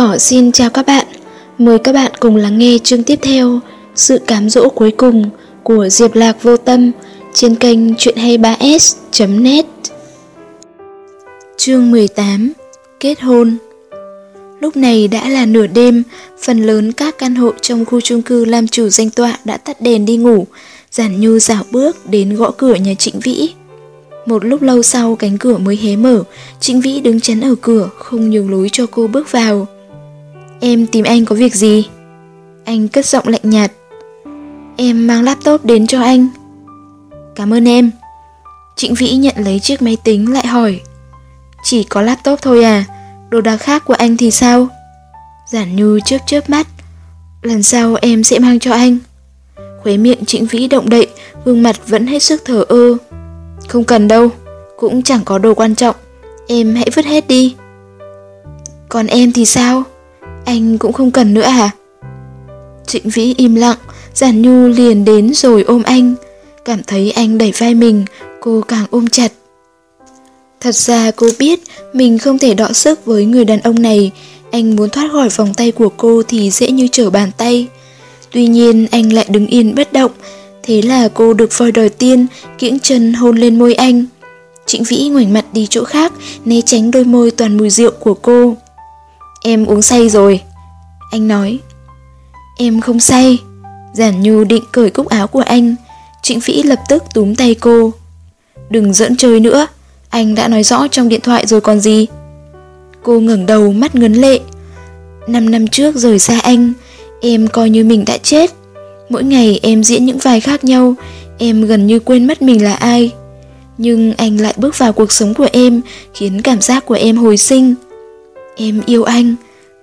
Cỏ xin chào các bạn. Mời các bạn cùng lắng nghe chương tiếp theo Sự cám dỗ cuối cùng của Diệp Lạc Vô Tâm trên kênh chuyện 23s.net Chương 18 Kết hôn Lúc này đã là nửa đêm, phần lớn các căn hộ trong khu chung cư làm chủ danh tọa đã tắt đèn đi ngủ, giản nhu dạo bước đến gõ cửa nhà Trịnh Vĩ. Một lúc lâu sau cánh cửa mới hé mở, Trịnh Vĩ đứng chắn ở cửa, không nhường lối cho cô bước vào. Em tìm anh có việc gì? Anh cất giọng lạnh nhạt. Em mang laptop đến cho anh. Cảm ơn em. Trịnh Vĩ nhận lấy chiếc máy tính lại hỏi. Chỉ có laptop thôi à? Đồ đạc khác của anh thì sao? Giản Nhu chớp chớp mắt. Lần sau em sẽ mang cho anh. Khuế miệng Trịnh Vĩ động đậy, gương mặt vẫn hết sức thở ơ. Không cần đâu, cũng chẳng có đồ quan trọng. Em hãy vứt hết đi. Còn em thì sao? Anh cũng không cần nữa à? Trịnh Vĩ im lặng, Giản Nhu liền đến rồi ôm anh. Cảm thấy anh đẩy vai mình, cô càng ôm chặt. Thật ra cô biết mình không thể đọ sức với người đàn ông này, anh muốn thoát khỏi vòng tay của cô thì dễ như trở bàn tay. Tuy nhiên anh lại đứng yên bất động, thế là cô được voi đòi tiên, kiễng chân hôn lên môi anh. Trịnh Vĩ ngoảnh mặt đi chỗ khác, né tránh đôi môi toàn mùi rượu của cô. Em uống say rồi. Anh nói. Em không say. Giản Nhu định cởi cúc áo của anh. Trịnh Vĩ lập tức túm tay cô. Đừng dẫn chơi nữa. Anh đã nói rõ trong điện thoại rồi còn gì. Cô ngẩng đầu mắt ngấn lệ. Năm năm trước rời xa anh, em coi như mình đã chết. Mỗi ngày em diễn những vai khác nhau, em gần như quên mất mình là ai. Nhưng anh lại bước vào cuộc sống của em, khiến cảm giác của em hồi sinh. Em yêu anh,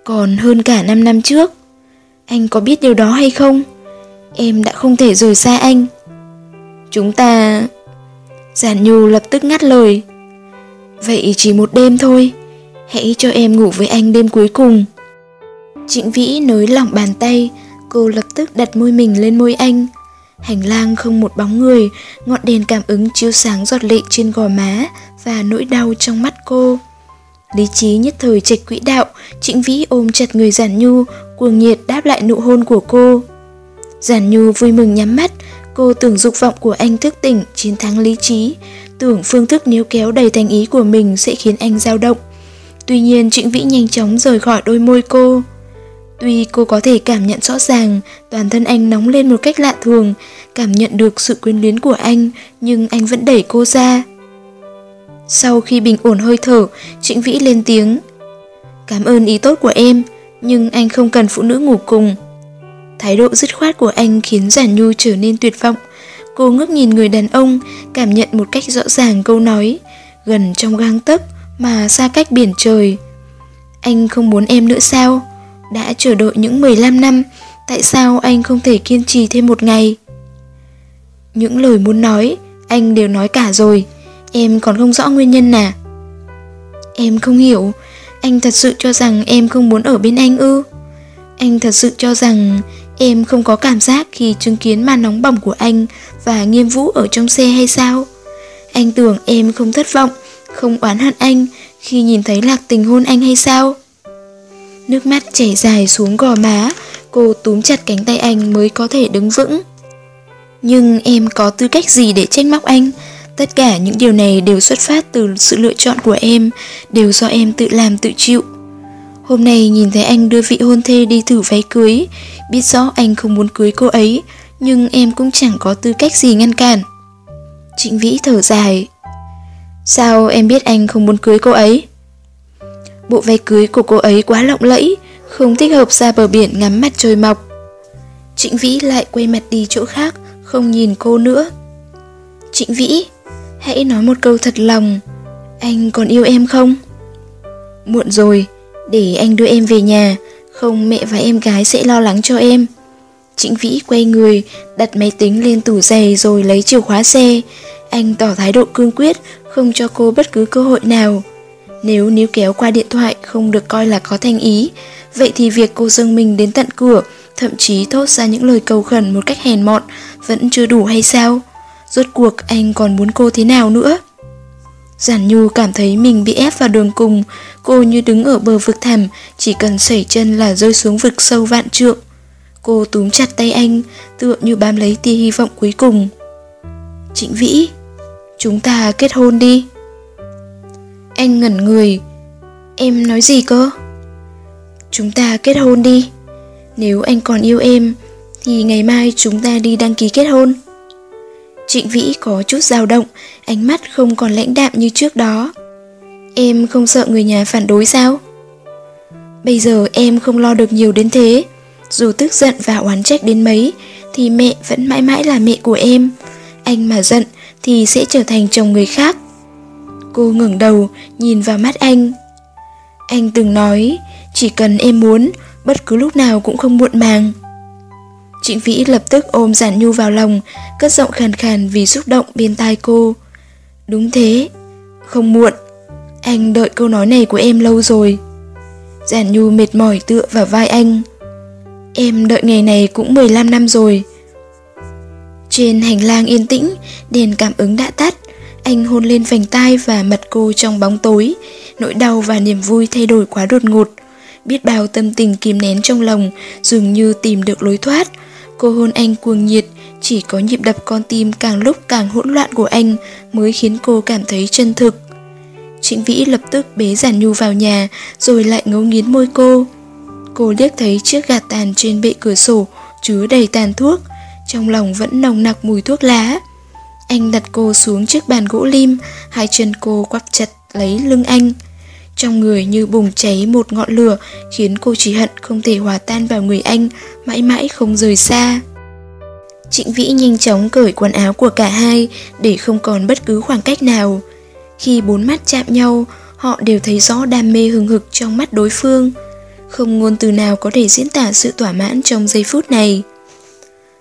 còn hơn cả 5 năm trước. Anh có biết điều đó hay không? Em đã không thể rời xa anh. Chúng ta... Giản Nhu lập tức ngắt lời. Vậy chỉ một đêm thôi, hãy cho em ngủ với anh đêm cuối cùng. Trịnh Vĩ nới lỏng bàn tay, cô lập tức đặt môi mình lên môi anh. Hành lang không một bóng người, ngọn đèn cảm ứng chiếu sáng giọt lệ trên gò má và nỗi đau trong mắt cô. Lý trí nhất thời trạch quỹ đạo, Trịnh Vĩ ôm chặt người Giản Nhu, cuồng nhiệt đáp lại nụ hôn của cô. Giản Nhu vui mừng nhắm mắt, cô tưởng dục vọng của anh thức tỉnh, chiến thắng lý trí, tưởng phương thức níu kéo đầy thành ý của mình sẽ khiến anh dao động. Tuy nhiên Trịnh Vĩ nhanh chóng rời khỏi đôi môi cô. Tuy cô có thể cảm nhận rõ ràng toàn thân anh nóng lên một cách lạ thường, cảm nhận được sự quyến luyến của anh, nhưng anh vẫn đẩy cô ra. Sau khi bình ổn hơi thở, Trịnh Vĩ lên tiếng. Cảm ơn ý tốt của em, nhưng anh không cần phụ nữ ngủ cùng. Thái độ dứt khoát của anh khiến Giản Nhu trở nên tuyệt vọng. Cô ngước nhìn người đàn ông, cảm nhận một cách rõ ràng câu nói, gần trong gang tấc mà xa cách biển trời. Anh không muốn em nữa sao? Đã chờ đợi những 15 năm, tại sao anh không thể kiên trì thêm một ngày? Những lời muốn nói, anh đều nói cả rồi. Em còn không rõ nguyên nhân à? Em không hiểu, anh thật sự cho rằng em không muốn ở bên anh ư? Anh thật sự cho rằng em không có cảm giác khi chứng kiến màn nóng bỏng của anh và nghiêm vũ ở trong xe hay sao? Anh tưởng em không thất vọng, không oán hận anh khi nhìn thấy lạc tình hôn anh hay sao? Nước mắt chảy dài xuống gò má, cô túm chặt cánh tay anh mới có thể đứng vững. Nhưng em có tư cách gì để trách móc anh? Tất cả những điều này đều xuất phát từ sự lựa chọn của em, đều do em tự làm tự chịu. Hôm nay nhìn thấy anh đưa vị hôn thê đi thử váy cưới, biết rõ anh không muốn cưới cô ấy, nhưng em cũng chẳng có tư cách gì ngăn cản. Trịnh Vĩ thở dài. Sao em biết anh không muốn cưới cô ấy? Bộ váy cưới của cô ấy quá lộng lẫy, không thích hợp ra bờ biển ngắm mặt trời mọc. Trịnh Vĩ lại quay mặt đi chỗ khác, không nhìn cô nữa. Trịnh Vĩ, Hãy nói một câu thật lòng Anh còn yêu em không? Muộn rồi, Để anh đưa em về nhà, Không mẹ và em gái sẽ lo lắng cho em Trịnh Vĩ quay người, Đặt máy tính lên tủ giày rồi lấy chìa khóa xe Anh tỏ thái độ cương quyết, Không cho cô bất cứ cơ hội nào Nếu níu kéo qua điện thoại Không được coi là có thành ý, Vậy thì việc cô dâng mình đến tận cửa, Thậm chí thốt ra những lời cầu khẩn một cách hèn mọn Vẫn chưa đủ hay sao? Rốt cuộc anh còn muốn cô thế nào nữa? Giản Nhu cảm thấy mình bị ép vào đường cùng, cô như đứng ở bờ vực thẳm, chỉ cần sẩy chân là rơi xuống vực sâu vạn trượng. Cô túm chặt tay anh, tựa như bám lấy tia hy vọng cuối cùng. Trịnh Vĩ, chúng ta kết hôn đi. Anh ngẩn người. Em nói gì cơ? Chúng ta kết hôn đi. Nếu anh còn yêu em, thì ngày mai chúng ta đi đăng ký kết hôn. Trịnh Vĩ có chút dao động, ánh mắt không còn lãnh đạm như trước đó. Em không sợ người nhà phản đối sao? Bây giờ em không lo được nhiều đến thế. Dù tức giận và oán trách đến mấy, thì mẹ vẫn mãi mãi là mẹ của em. Anh mà giận thì sẽ trở thành chồng người khác. Cô ngẩng đầu, nhìn vào mắt anh. Anh từng nói, chỉ cần em muốn, bất cứ lúc nào cũng không muộn màng. Trịnh Vĩ lập tức ôm Giản Nhu vào lòng, cất giọng khàn khàn vì xúc động bên tai cô. Đúng thế, không muộn. Anh đợi câu nói này của em lâu rồi. Giản Nhu mệt mỏi tựa vào vai anh. Em đợi ngày này cũng 15 năm rồi. Trên hành lang yên tĩnh, đèn cảm ứng đã tắt. Anh hôn lên vành tai và mặt cô trong bóng tối. Nỗi đau và niềm vui thay đổi quá đột ngột. Biết bao tâm tình kìm nén trong lòng, dường như tìm được lối thoát. Cô hôn anh cuồng nhiệt, chỉ có nhịp đập con tim càng lúc càng hỗn loạn của anh mới khiến cô cảm thấy chân thực. Trịnh Vĩ lập tức bế Giản Nhu vào nhà rồi lại ngấu nghiến môi cô. Cô liếc thấy chiếc gạt tàn trên bệ cửa sổ chứa đầy tàn thuốc, trong lòng vẫn nồng nặc mùi thuốc lá. Anh đặt cô xuống chiếc bàn gỗ lim, hai chân cô quắp chặt lấy lưng anh. Trong người như bùng cháy một ngọn lửa khiến cô chỉ hận không thể hòa tan vào người anh, mãi mãi không rời xa. Trịnh Vĩ nhanh chóng cởi quần áo của cả hai để không còn bất cứ khoảng cách nào. Khi bốn mắt chạm nhau, họ đều thấy rõ đam mê hừng hực trong mắt đối phương. Không ngôn từ nào có thể diễn tả sự thỏa mãn trong giây phút này.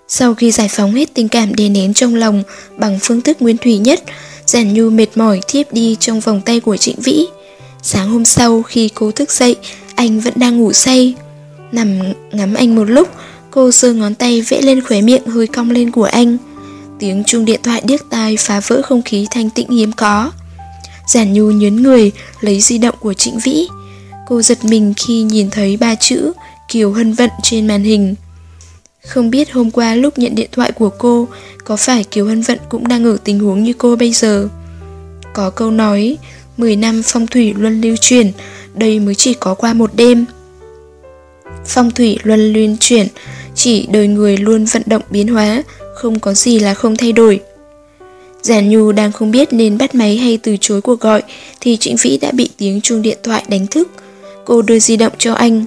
Sau khi giải phóng hết tình cảm đè nén trong lòng bằng phương thức nguyên thủy nhất, Giản Nhu mệt mỏi thiếp đi trong vòng tay của Trịnh Vĩ. Sáng hôm sau khi cô thức dậy, anh vẫn đang ngủ say. Nằm ngắm anh một lúc, cô giơ ngón tay vẽ lên khóe miệng hơi cong lên của anh. Tiếng chuông điện thoại điếc tai phá vỡ không khí thanh tịnh hiếm có. Giản Nhu nhớn người, lấy di động của Trịnh Vĩ. Cô giật mình khi nhìn thấy ba chữ Kiều Hân Vận trên màn hình. Không biết hôm qua lúc nhận điện thoại của cô, có phải Kiều Hân Vận cũng đang ở tình huống như cô bây giờ? Có câu nói, 10 năm phong thủy luân lưu chuyển, đây mới chỉ có qua một đêm. Phong thủy luân lưu chuyển, chỉ đời người luôn vận động biến hóa, không có gì là không thay đổi. Giản Nhu đang không biết nên bắt máy hay từ chối cuộc gọi thì Trịnh Vĩ đã bị tiếng chuông điện thoại đánh thức. Cô đưa di động cho anh.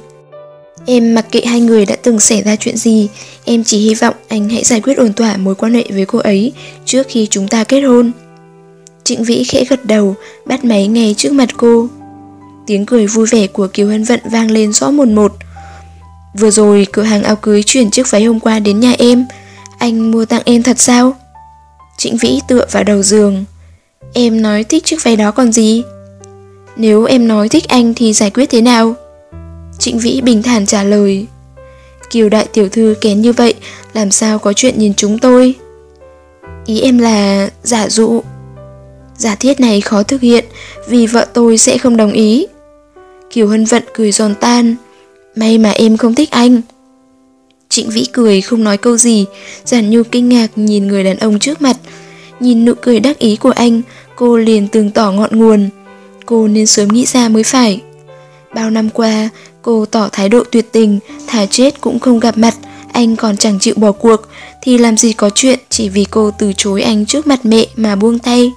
Em mặc kệ hai người đã từng xảy ra chuyện gì, em chỉ hy vọng anh hãy giải quyết ổn thỏa mối quan hệ với cô ấy trước khi chúng ta kết hôn. Trịnh Vĩ khẽ gật đầu, bắt máy ngay trước mặt cô. Tiếng cười vui vẻ của Kiều Hân Vận vang lên rõ mồn một. Vừa rồi cửa hàng áo cưới chuyển chiếc váy hôm qua đến nhà em, anh mua tặng em thật sao? Trịnh Vĩ tựa vào đầu giường. Em nói thích chiếc váy đó còn gì? Nếu em nói thích anh thì giải quyết thế nào? Trịnh Vĩ bình thản trả lời. Kiều đại tiểu thư kén như vậy, làm sao có chuyện nhìn chúng tôi? Ý em là giả dụ. Giả thiết này khó thực hiện vì vợ tôi sẽ không đồng ý. Kiều Hân Vận cười giòn tan. May mà em không thích anh. Trịnh Vĩ cười không nói câu gì, Giản Nhu kinh ngạc nhìn người đàn ông trước mặt. Nhìn nụ cười đắc ý của anh, cô liền tường tỏ ngọn nguồn. Cô nên sớm nghĩ ra mới phải. Bao năm qua, cô tỏ thái độ tuyệt tình, thả chết cũng không gặp mặt, anh còn chẳng chịu bỏ cuộc, thì làm gì có chuyện chỉ vì cô từ chối anh trước mặt mẹ mà buông tay.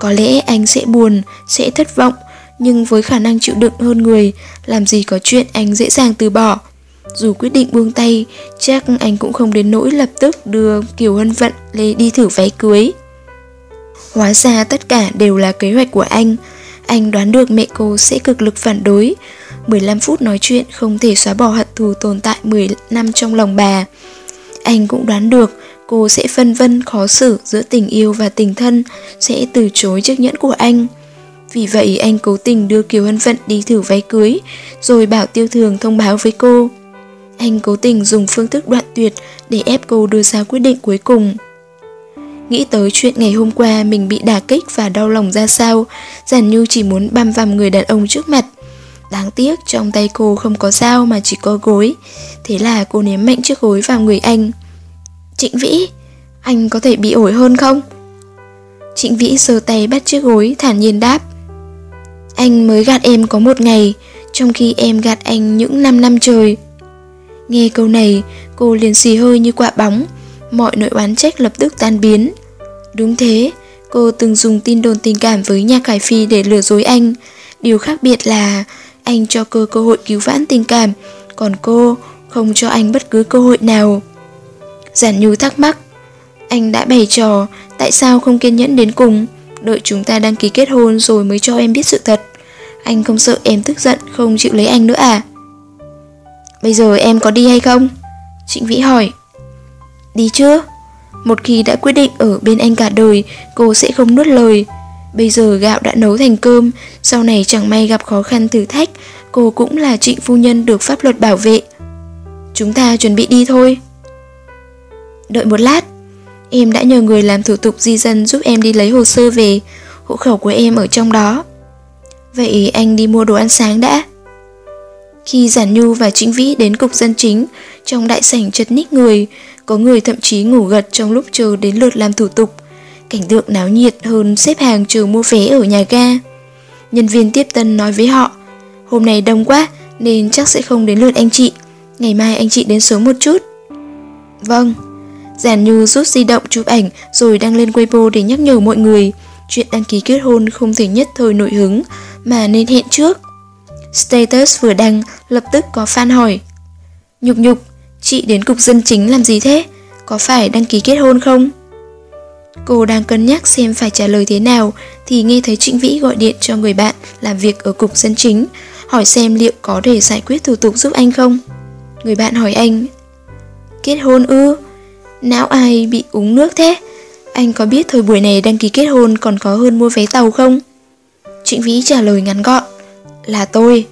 Có lẽ anh sẽ buồn, sẽ thất vọng, nhưng với khả năng chịu đựng hơn người, làm gì có chuyện anh dễ dàng từ bỏ. Dù quyết định buông tay, chắc anh cũng không đến nỗi lập tức đưa Kiều Hân Vận lên đi thử váy cưới. Hóa ra tất cả đều là kế hoạch của anh. Anh đoán được mẹ cô sẽ cực lực phản đối. 15 phút nói chuyện không thể xóa bỏ hận thù tồn tại 10 năm trong lòng bà. Anh cũng đoán được cô sẽ phân vân khó xử giữa tình yêu và tình thân, sẽ từ chối chiếc nhẫn của anh. Vì vậy anh cố tình đưa Kiều Hân Vận đi thử váy cưới, rồi bảo Tiêu Thường thông báo với cô. Anh cố tình dùng phương thức đoạn tuyệt để ép cô đưa ra quyết định cuối cùng. Nghĩ tới chuyện ngày hôm qua mình bị đả kích và đau lòng ra sao, Giản Như chỉ muốn băm vằm người đàn ông trước mặt. Đáng tiếc trong tay cô không có dao mà chỉ có gối, thế là cô ném mạnh chiếc gối vào người anh. Trịnh Vĩ, anh có thể bị ổi hơn không? Trịnh Vĩ sờ tay bắt chiếc gối thản nhiên đáp. Anh mới gạt em có một ngày, trong khi em gạt anh những năm năm trời. Nghe câu này, cô liền xì hơi như quả bóng, mọi nỗi oán trách lập tức tan biến. Đúng thế, cô từng dùng tin đồn tình cảm với nhà Khải Phi để lừa dối anh. Điều khác biệt là anh cho cô cơ hội cứu vãn tình cảm, còn cô không cho anh bất cứ cơ hội nào. Giản Nhu thắc mắc, anh đã bày trò, tại sao không kiên nhẫn đến cùng, đợi chúng ta đăng ký kết hôn rồi mới cho em biết sự thật. Anh không sợ em tức giận không chịu lấy anh nữa à? Bây giờ em có đi hay không? Trịnh Vĩ hỏi. Đi chưa? Một khi đã quyết định ở bên anh cả đời, cô sẽ không nuốt lời. Bây giờ gạo đã nấu thành cơm, sau này chẳng may gặp khó khăn thử thách, cô cũng là trịnh phu nhân được pháp luật bảo vệ. Chúng ta chuẩn bị đi thôi. Đợi một lát, em đã nhờ người làm thủ tục di dân giúp em đi lấy hồ sơ về, hộ khẩu của em ở trong đó. Vậy anh đi mua đồ ăn sáng đã. Khi Giản Nhu và Trịnh Vĩ đến cục dân chính, trong đại sảnh chật ních người, có người thậm chí ngủ gật trong lúc chờ đến lượt làm thủ tục. Cảnh tượng náo nhiệt hơn xếp hàng chờ mua vé ở nhà ga. Nhân viên tiếp tân nói với họ, hôm nay đông quá nên chắc sẽ không đến lượt anh chị, ngày mai anh chị đến sớm một chút. Vâng. Giản Như rút di động chụp ảnh rồi đăng lên Weibo để nhắc nhở mọi người. Chuyện đăng ký kết hôn không thể nhất thời nổi hứng mà nên hẹn trước. Status vừa đăng, lập tức có fan hỏi. Nhục nhục, chị đến cục dân chính làm gì thế? Có phải đăng ký kết hôn không? Cô đang cân nhắc xem phải trả lời thế nào thì nghe thấy Trịnh Vĩ gọi điện cho người bạn làm việc ở cục dân chính, hỏi xem liệu có thể giải quyết thủ tục giúp anh không. Người bạn hỏi anh, kết hôn ư? Não ai bị uống nước thế? Anh có biết thời buổi này đăng ký kết hôn còn có hơn mua vé tàu không? Trịnh Vĩ trả lời ngắn gọn, là tôi.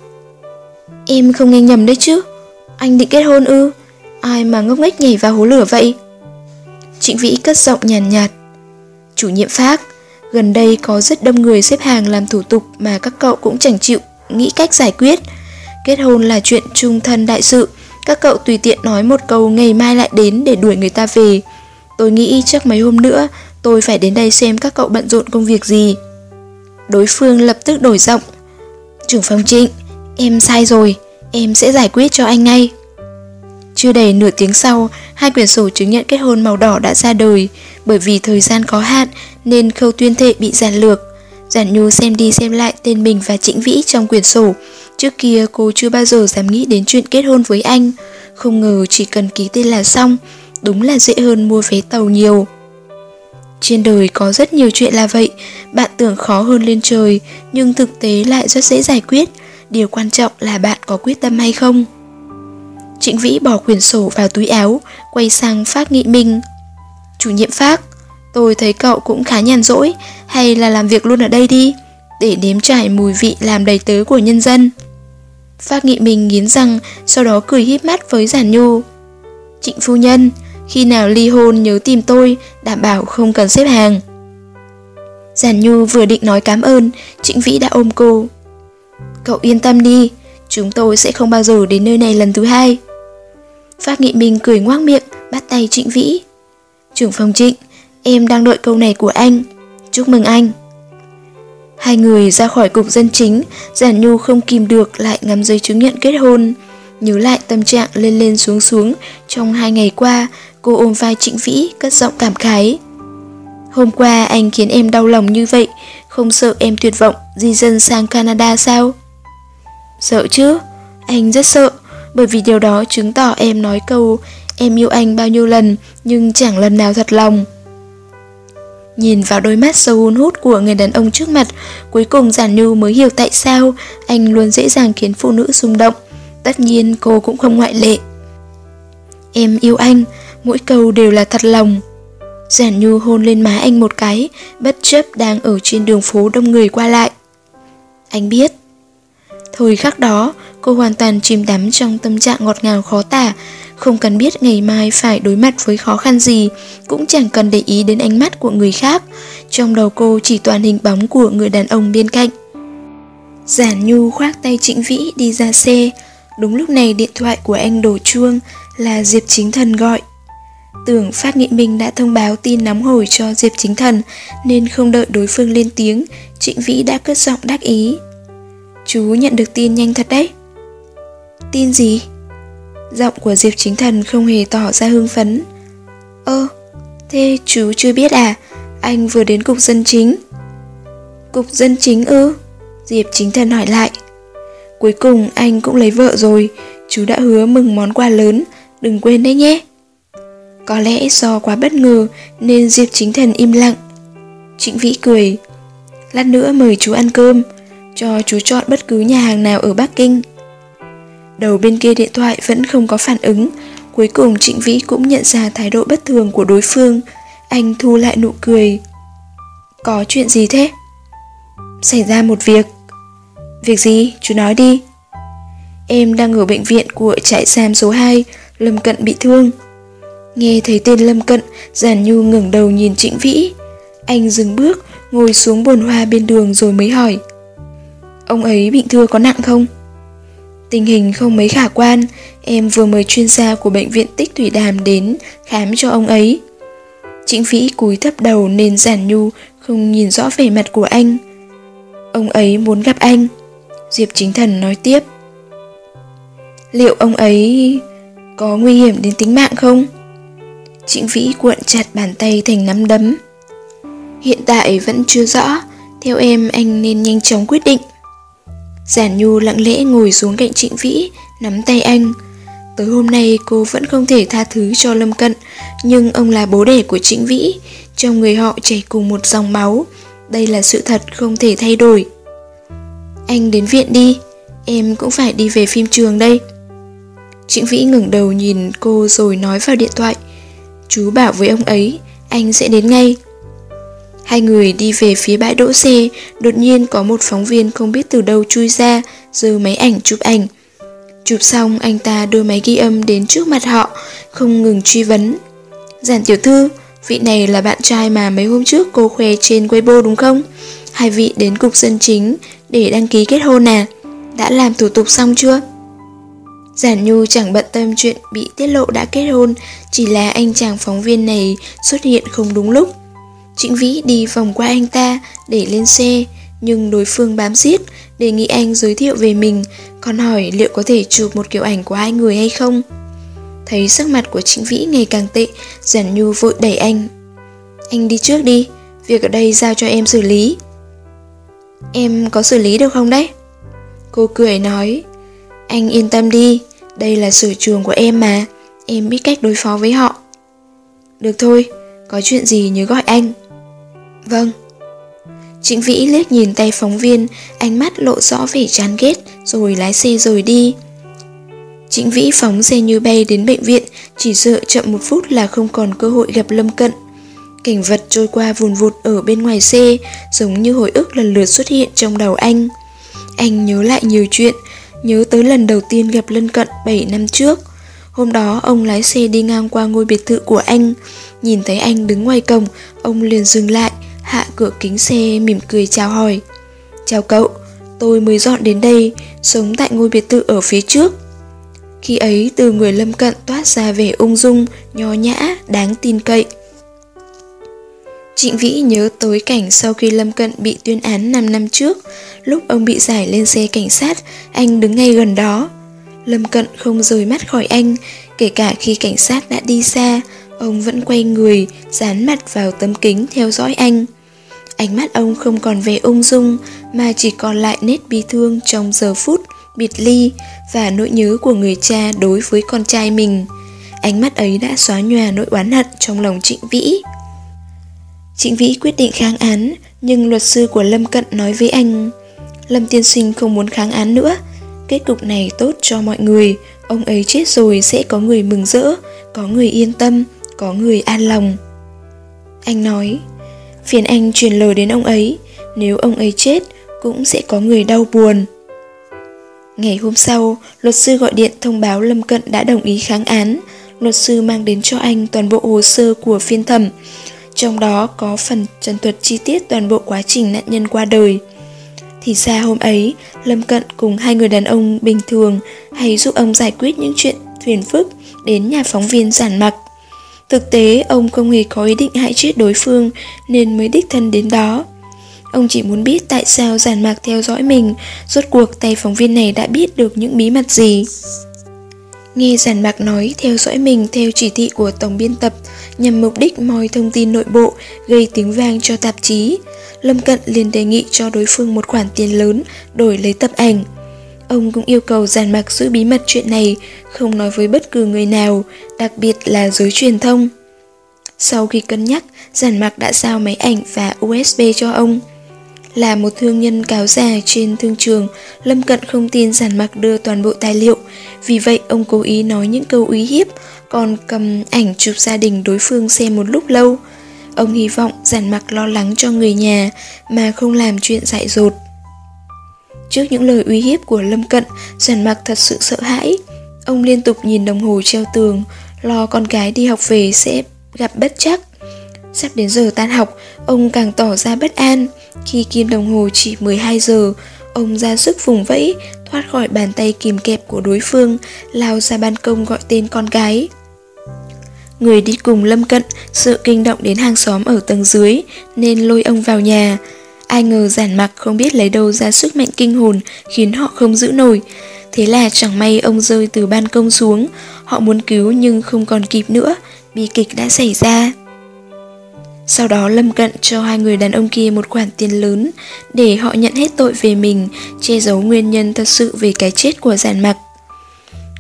Em không nghe nhầm đấy chứ, anh định kết hôn ư? Ai mà ngốc nghếch nhảy vào hố lửa vậy? Trịnh Vĩ cất giọng nhàn nhạt, nhạt. Chủ nhiệm Pháp gần đây có rất đông người xếp hàng làm thủ tục mà các cậu cũng chẳng chịu nghĩ cách giải quyết. Kết hôn là chuyện trung thân đại sự, các cậu tùy tiện nói một câu ngày mai lại đến để đuổi người ta về. Tôi nghĩ chắc mấy hôm nữa tôi phải đến đây xem các cậu bận rộn công việc gì. Đối phương lập tức đổi giọng. Trưởng phòng trịnh, em sai rồi, em sẽ giải quyết cho anh ngay. Chưa đầy nửa tiếng sau, hai quyển sổ chứng nhận kết hôn màu đỏ đã ra đời. Bởi vì thời gian có hạn nên khâu tuyên thệ bị giản lược. Giản Nhu xem đi xem lại tên mình và Trịnh Vĩ trong quyển sổ. Trước kia cô chưa bao giờ dám nghĩ đến chuyện kết hôn với anh. Không ngờ chỉ cần ký tên là xong, đúng là dễ hơn mua vé tàu nhiều. Trên đời có rất nhiều chuyện là vậy, bạn tưởng khó hơn lên trời, nhưng thực tế lại rất dễ giải quyết. Điều quan trọng là bạn có quyết tâm hay không. Trịnh Vĩ bỏ quyển sổ vào túi áo, quay sang Phát Nghị Minh. Chủ nhiệm Phát, tôi thấy cậu cũng khá nhàn rỗi, hay là làm việc luôn ở đây đi, để nếm trải mùi vị làm đầy tớ của nhân dân. Phát Nghị Minh nghiến răng, sau đó cười híp mắt với Giản Nhu. Trịnh phu nhân, khi nào ly hôn nhớ tìm tôi, đảm bảo không cần xếp hàng. Giản Nhu vừa định nói cảm ơn, Trịnh Vĩ đã ôm cô. Cậu yên tâm đi, chúng tôi sẽ không bao giờ đến nơi này lần thứ hai. Phát Nghị Minh cười ngoác miệng, bắt tay Trịnh Vĩ. Trưởng phòng Trịnh, em đang đợi câu này của anh. Chúc mừng anh. Hai người ra khỏi cục dân chính, Giản Nhu không kìm được lại ngắm giấy chứng nhận kết hôn. Nhớ lại tâm trạng lên lên xuống xuống trong hai ngày qua, cô ôm vai Trịnh Vĩ, cất giọng cảm khái. Hôm qua anh khiến em đau lòng như vậy, không sợ em tuyệt vọng di dân sang Canada sao? Sợ chứ, anh rất sợ, bởi vì điều đó chứng tỏ em nói câu em yêu anh bao nhiêu lần nhưng chẳng lần nào thật lòng. Nhìn vào đôi mắt sâu hun hút của người đàn ông trước mặt, cuối cùng Giản Nhu mới hiểu tại sao anh luôn dễ dàng khiến phụ nữ rung động. Tất nhiên cô cũng không ngoại lệ. Em yêu anh, mỗi câu đều là thật lòng. Giản Nhu hôn lên má anh một cái, bất chấp đang ở trên đường phố đông người qua lại. Anh biết. Thời khắc đó, Cô hoàn toàn chìm đắm trong tâm trạng ngọt ngào khó tả, không cần biết ngày mai phải đối mặt với khó khăn gì, cũng chẳng cần để ý đến ánh mắt của người khác. Trong đầu cô chỉ toàn hình bóng của người đàn ông bên cạnh. Giản Nhu khoác tay Trịnh Vĩ đi ra xe. Đúng lúc này điện thoại của anh đổ chuông là Diệp Chính Thần gọi. Tưởng Phát Nghị Minh đã thông báo tin nóng hổi cho Diệp Chính Thần nên không đợi đối phương lên tiếng, Trịnh Vĩ đã cất giọng đắc ý. Chú nhận được tin nhanh thật đấy. Tin gì? Giọng của Diệp Chính Thần không hề tỏ ra hưng phấn. Ơ, thế chú chưa biết à? Anh vừa đến cục dân chính. Cục dân chính ư? Diệp Chính Thần hỏi lại. Cuối cùng anh cũng lấy vợ rồi, chú đã hứa mừng món quà lớn, đừng quên đấy nhé. Có lẽ do quá bất ngờ nên Diệp Chính Thần im lặng. Trịnh Vĩ cười. Lát nữa mời chú ăn cơm, cho chú chọn bất cứ nhà hàng nào ở Bắc Kinh. Đầu bên kia điện thoại vẫn không có phản ứng, cuối cùng Trịnh Vĩ cũng nhận ra thái độ bất thường của đối phương. Anh thu lại nụ cười. Có chuyện gì thế? Xảy ra một việc. Việc gì? Chú nói đi. Em đang ở bệnh viện của trại giam số 2, Lâm Cận bị thương. Nghe thấy tên Lâm Cận, Giản Nhu ngẩng đầu nhìn Trịnh Vĩ. Anh dừng bước, ngồi xuống bồn hoa bên đường rồi mới hỏi. Ông ấy bị thương có nặng không? Tình hình không mấy khả quan, em vừa mời chuyên gia của bệnh viện Tích Thủy Đàm đến khám cho ông ấy. Trịnh Vĩ cúi thấp đầu nên Giản Nhu không nhìn rõ vẻ mặt của anh. Ông ấy muốn gặp anh. Diệp Chính Thần nói tiếp. Liệu ông ấy có nguy hiểm đến tính mạng không? Trịnh Vĩ cuộn chặt bàn tay thành nắm đấm. Hiện tại vẫn chưa rõ, theo em anh nên nhanh chóng quyết định. Giản Nhu lặng lẽ ngồi xuống cạnh Trịnh Vĩ, nắm tay anh. Tới hôm nay cô vẫn không thể tha thứ cho Lâm Cận, nhưng ông là bố đẻ của Trịnh Vĩ, trong người họ chảy cùng một dòng máu. Đây là sự thật không thể thay đổi. Anh đến viện đi, em cũng phải đi về phim trường đây. Trịnh Vĩ ngẩng đầu nhìn cô rồi nói vào điện thoại. Chú bảo với ông ấy, anh sẽ đến ngay. Hai người đi về phía bãi đỗ xe, đột nhiên có một phóng viên không biết từ đâu chui ra, giơ máy ảnh chụp ảnh. Chụp xong, anh ta đưa máy ghi âm đến trước mặt họ, không ngừng truy vấn. Giản tiểu thư, vị này là bạn trai mà mấy hôm trước cô khoe trên Weibo đúng không? Hai vị đến cục dân chính để đăng ký kết hôn à? Đã làm thủ tục xong chưa? Giản Nhu chẳng bận tâm chuyện bị tiết lộ đã kết hôn, chỉ là anh chàng phóng viên này xuất hiện không đúng lúc. Trịnh Vĩ đi vòng qua anh ta để lên xe, nhưng đối phương bám giết, đề nghị anh giới thiệu về mình, còn hỏi liệu có thể chụp một kiểu ảnh của hai người hay không. Thấy sắc mặt của Trịnh Vĩ ngày càng tệ, Giản Nhu vội đẩy anh. Anh đi trước đi, việc ở đây giao cho em xử lý. Em có xử lý được không đấy? Cô cười nói, anh yên tâm đi, đây là sở trường của em mà, em biết cách đối phó với họ. Được thôi, có chuyện gì nhớ gọi anh. Vâng. Trịnh Vĩ liếc nhìn tay phóng viên, ánh mắt lộ rõ vẻ chán ghét, rồi lái xe rồi đi. Trịnh Vĩ phóng xe như bay đến bệnh viện, chỉ sợ chậm một phút là không còn cơ hội gặp Lâm Cận. Cảnh vật trôi qua vùn vụt ở bên ngoài xe, giống như hồi ức lần lượt xuất hiện trong đầu anh. Anh nhớ lại nhiều chuyện, nhớ tới lần đầu tiên gặp Lân Cận 7 năm trước. Hôm đó ông lái xe đi ngang qua ngôi biệt thự của anh, nhìn thấy anh đứng ngoài cổng, ông liền dừng lại, hạ cửa kính xe mỉm cười chào hỏi. Chào cậu, tôi mới dọn đến đây, sống tại ngôi biệt thự ở phía trước. Khi ấy từ người lâm cận toát ra vẻ ung dung, nho nhã, đáng tin cậy. Trịnh Vĩ nhớ tới cảnh sau khi Lâm Cận bị tuyên án 5 năm trước, lúc ông bị giải lên xe cảnh sát, anh đứng ngay gần đó. Lâm Cận không rời mắt khỏi anh, kể cả khi cảnh sát đã đi xa, ông vẫn quay người, dán mặt vào tấm kính theo dõi anh. Ánh mắt ông không còn vẻ ung dung, mà chỉ còn lại nét bi thương trong giờ phút biệt ly và nỗi nhớ của người cha đối với con trai mình. Ánh mắt ấy đã xóa nhòa nỗi oán hận trong lòng Trịnh Vĩ. Trịnh Vĩ quyết định kháng án, nhưng luật sư của Lâm Cận nói với anh, Lâm tiên sinh không muốn kháng án nữa, kết cục này tốt cho mọi người, ông ấy chết rồi sẽ có người mừng rỡ, có người yên tâm, có người an lòng. Anh nói, phiền anh truyền lời đến ông ấy, nếu ông ấy chết cũng sẽ có người đau buồn. Ngày hôm sau, luật sư gọi điện thông báo Lâm Cận đã đồng ý kháng án. Luật sư mang đến cho anh toàn bộ hồ sơ của phiên thẩm, trong đó có phần trần thuật chi tiết toàn bộ quá trình nạn nhân qua đời. Thì ra hôm ấy, Lâm Cận cùng hai người đàn ông bình thường hay giúp ông giải quyết những chuyện phiền phức đến nhà phóng viên giản mặc. Thực tế, ông không hề có ý định hại chết đối phương nên mới đích thân đến đó. Ông chỉ muốn biết tại sao giản mạc theo dõi mình, rốt cuộc tay phóng viên này đã biết được những bí mật gì. Nghe giản mạc nói theo dõi mình theo chỉ thị của tổng biên tập nhằm mục đích moi thông tin nội bộ, gây tiếng vang cho tạp chí. Lâm Cận liền đề nghị cho đối phương một khoản tiền lớn đổi lấy tập ảnh. Ông cũng yêu cầu giàn mặc giữ bí mật chuyện này, không nói với bất cứ người nào, đặc biệt là giới truyền thông. Sau khi cân nhắc, giàn mặc đã giao máy ảnh và USB cho ông. Là một thương nhân cáo già trên thương trường, Lâm Cận không tin giàn mặc đưa toàn bộ tài liệu, vì vậy ông cố ý nói những câu uy hiếp, còn cầm ảnh chụp gia đình đối phương xem một lúc lâu. Ông hy vọng giàn mặc lo lắng cho người nhà mà không làm chuyện dại dột. Trước những lời uy hiếp của Lâm Cận, giản mặc thật sự sợ hãi. Ông liên tục nhìn đồng hồ treo tường, lo con cái đi học về sẽ gặp bất chắc. Sắp đến giờ tan học, ông càng tỏ ra bất an. Khi kim đồng hồ chỉ 12 giờ, ông ra sức vùng vẫy, thoát khỏi bàn tay kìm kẹp của đối phương, lao ra ban công gọi tên con gái. Người đi cùng Lâm Cận sợ kinh động đến hàng xóm ở tầng dưới nên lôi ông vào nhà. Ai ngờ giản mặc không biết lấy đâu ra sức mạnh kinh hồn khiến họ không giữ nổi. Thế là chẳng may ông rơi từ ban công xuống, họ muốn cứu nhưng không còn kịp nữa, bi kịch đã xảy ra. Sau đó Lâm Cận cho hai người đàn ông kia một khoản tiền lớn để họ nhận hết tội về mình, che giấu nguyên nhân thật sự về cái chết của giản mặc.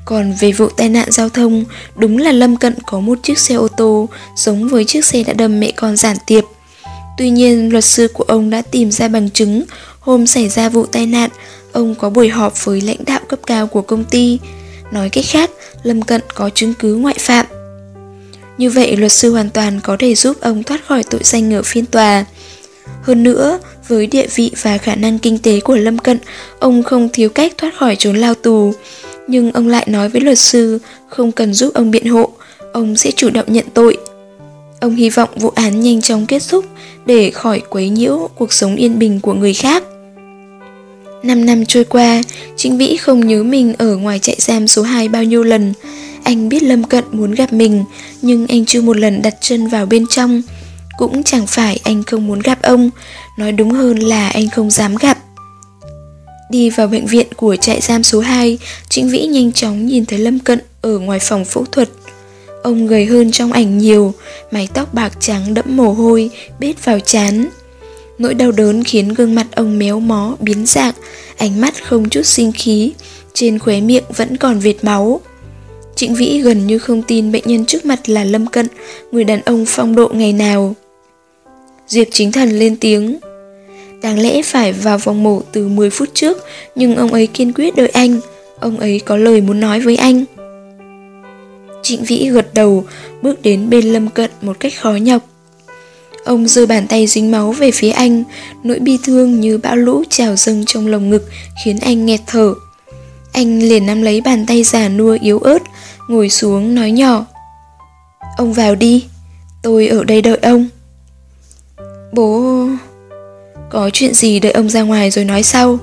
Còn về vụ tai nạn giao thông, đúng là Lâm Cận có một chiếc xe ô tô giống với chiếc xe đã đâm mẹ con giản tiệp. Tuy nhiên, luật sư của ông đã tìm ra bằng chứng hôm xảy ra vụ tai nạn, ông có buổi họp với lãnh đạo cấp cao của công ty. Nói cách khác, Lâm Cận có chứng cứ ngoại phạm. Như vậy, luật sư hoàn toàn có thể giúp ông thoát khỏi tội danh ở phiên tòa. Hơn nữa, với địa vị và khả năng kinh tế của Lâm Cận, ông không thiếu cách thoát khỏi trốn lao tù nhưng ông lại nói với luật sư không cần giúp ông biện hộ, ông sẽ chủ động nhận tội. Ông hy vọng vụ án nhanh chóng kết thúc để khỏi quấy nhiễu cuộc sống yên bình của người khác. Năm năm trôi qua, Trịnh Vĩ không nhớ mình ở ngoài trại giam số 2 bao nhiêu lần. Anh biết Lâm Cận muốn gặp mình, nhưng anh chưa một lần đặt chân vào bên trong. Cũng chẳng phải anh không muốn gặp ông, nói đúng hơn là anh không dám gặp. Đi vào bệnh viện của trại giam số 2, Trịnh Vĩ nhanh chóng nhìn thấy Lâm Cận ở ngoài phòng phẫu thuật. Ông gầy hơn trong ảnh nhiều, mái tóc bạc trắng đẫm mồ hôi, bết vào chán. Nỗi đau đớn khiến gương mặt ông méo mó, biến dạng, ánh mắt không chút sinh khí, trên khóe miệng vẫn còn vệt máu. Trịnh Vĩ gần như không tin bệnh nhân trước mặt là Lâm Cận, người đàn ông phong độ ngày nào. Diệp chính thần lên tiếng, Đáng lẽ phải vào vòng mổ từ 10 phút trước, nhưng ông ấy kiên quyết đợi anh. Ông ấy có lời muốn nói với anh. Trịnh Vĩ gật đầu, bước đến bên Lâm Cận một cách khó nhọc. Ông giơ bàn tay dính máu về phía anh, nỗi bi thương như bão lũ trào dâng trong lồng ngực khiến anh nghẹt thở. Anh liền nắm lấy bàn tay già nua yếu ớt, ngồi xuống nói nhỏ. Ông vào đi, tôi ở đây đợi ông. Bố... Có chuyện gì đợi ông ra ngoài rồi nói sau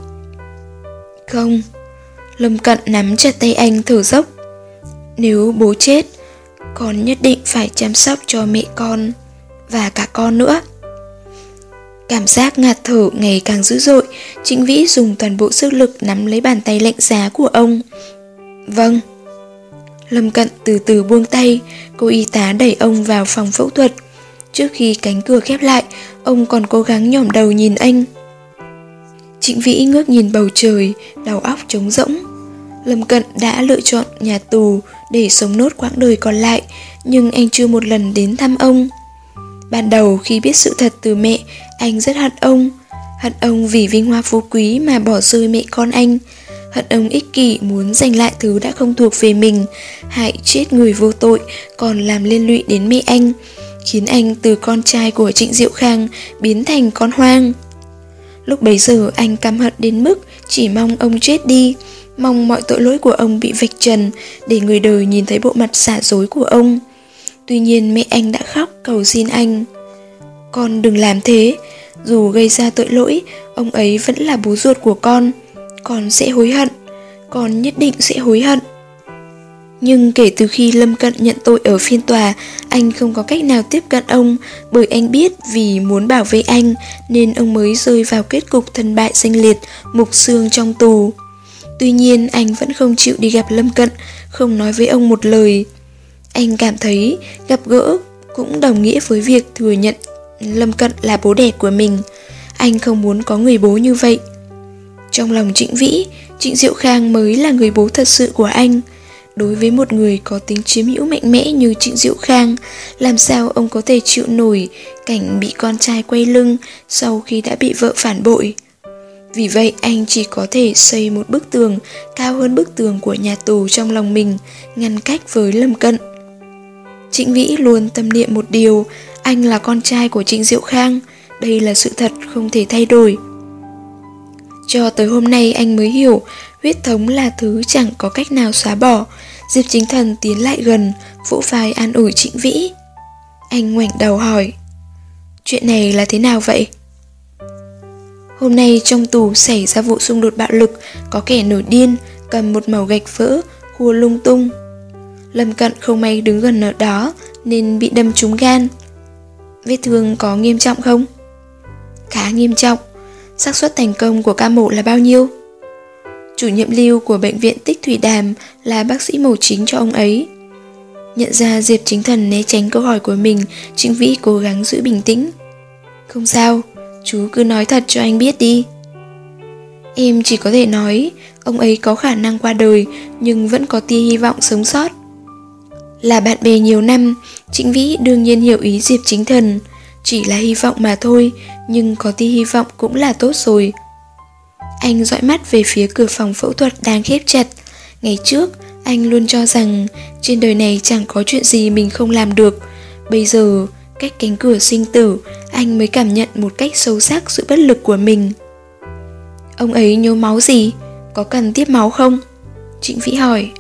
Không Lâm Cận nắm chặt tay anh thở dốc nếu bố chết Con nhất định phải chăm sóc cho mẹ con Và cả con nữa Cảm giác ngạt thở ngày càng dữ dội Trịnh Vĩ dùng toàn bộ sức lực nắm lấy bàn tay lạnh giá của ông Vâng Lâm Cận từ từ buông tay Cô y tá đẩy ông vào phòng phẫu thuật Trước khi cánh cửa khép lại, ông còn cố gắng nhỏm đầu nhìn anh. Trịnh Vĩ ngước nhìn bầu trời, đầu óc trống rỗng. Lâm Cận đã lựa chọn nhà tù để sống nốt quãng đời còn lại, nhưng anh chưa một lần đến thăm ông. Ban đầu khi biết sự thật từ mẹ, anh rất hận ông. Hận ông vì vinh hoa phú quý mà bỏ rơi mẹ con anh. Hận ông ích kỷ muốn giành lại thứ đã không thuộc về mình, hại chết người vô tội, còn làm liên lụy đến mẹ anh khiến anh từ con trai của Trịnh Diệu Khang biến thành con hoang. Lúc bấy giờ anh căm hận đến mức chỉ mong ông chết đi, Mong mọi tội lỗi của ông bị vạch trần để người đời nhìn thấy bộ mặt giả dối của ông. Tuy nhiên mẹ anh đã khóc cầu xin anh. Con đừng làm thế, dù gây ra tội lỗi, ông ấy vẫn là bố ruột của con. Con sẽ hối hận, con nhất định sẽ hối hận. Nhưng kể từ khi Lâm Cận nhận tội ở phiên tòa, anh không có cách nào tiếp cận ông bởi anh biết vì muốn bảo vệ anh nên ông mới rơi vào kết cục thân bại danh liệt, mục xương trong tù. Tuy nhiên anh vẫn không chịu đi gặp Lâm Cận, không nói với ông một lời. Anh cảm thấy gặp gỡ cũng đồng nghĩa với việc thừa nhận Lâm Cận là bố đẻ của mình. Anh không muốn có người bố như vậy. Trong lòng Trịnh Vĩ, Trịnh Diệu Khang mới là người bố thật sự của anh. Đối với một người có tính chiếm hữu mạnh mẽ như Trịnh Diệu Khang, làm sao ông có thể chịu nổi cảnh bị con trai quay lưng sau khi đã bị vợ phản bội? Vì vậy anh chỉ có thể xây một bức tường cao hơn bức tường của nhà tù trong lòng mình, ngăn cách với Lâm Cận. Trịnh Vĩ luôn tâm niệm một điều, anh là con trai của Trịnh Diệu Khang, đây là sự thật không thể thay đổi. Cho tới hôm nay anh mới hiểu, huyết thống là thứ chẳng có cách nào xóa bỏ. Diệp Chính Thần tiến lại gần, vỗ vai an ủi Trịnh Vĩ. Anh ngoảnh đầu hỏi, chuyện này là thế nào vậy? Hôm nay trong tù xảy ra vụ xung đột bạo lực, có kẻ nổi điên, cầm một màu gạch vỡ, khua lung tung. Lâm Cận không may đứng gần ở đó nên bị đâm trúng gan. Vết thương có nghiêm trọng không? Khá nghiêm trọng. xác suất thành công của ca mổ là bao nhiêu? Chủ nhiệm lưu của bệnh viện Tích Thủy Đàm là bác sĩ mổ chính cho ông ấy. Nhận ra Diệp Chính Thần né tránh câu hỏi của mình, Trịnh Vĩ cố gắng giữ bình tĩnh. Không sao, chú cứ nói thật cho anh biết đi. Em chỉ có thể nói, ông ấy có khả năng qua đời nhưng vẫn có tia hy vọng sống sót. Là bạn bè nhiều năm, Trịnh Vĩ đương nhiên hiểu ý Diệp Chính Thần. Chỉ là hy vọng mà thôi, nhưng có tia hy vọng cũng là tốt rồi. Anh dõi mắt về phía cửa phòng phẫu thuật đang khép chặt. Ngày trước, anh luôn cho rằng trên đời này chẳng có chuyện gì mình không làm được. Bây giờ, cách cánh cửa sinh tử, anh mới cảm nhận một cách sâu sắc sự bất lực của mình. Ông ấy nhớ máu gì? Có cần tiếp máu không? Trịnh Vĩ hỏi.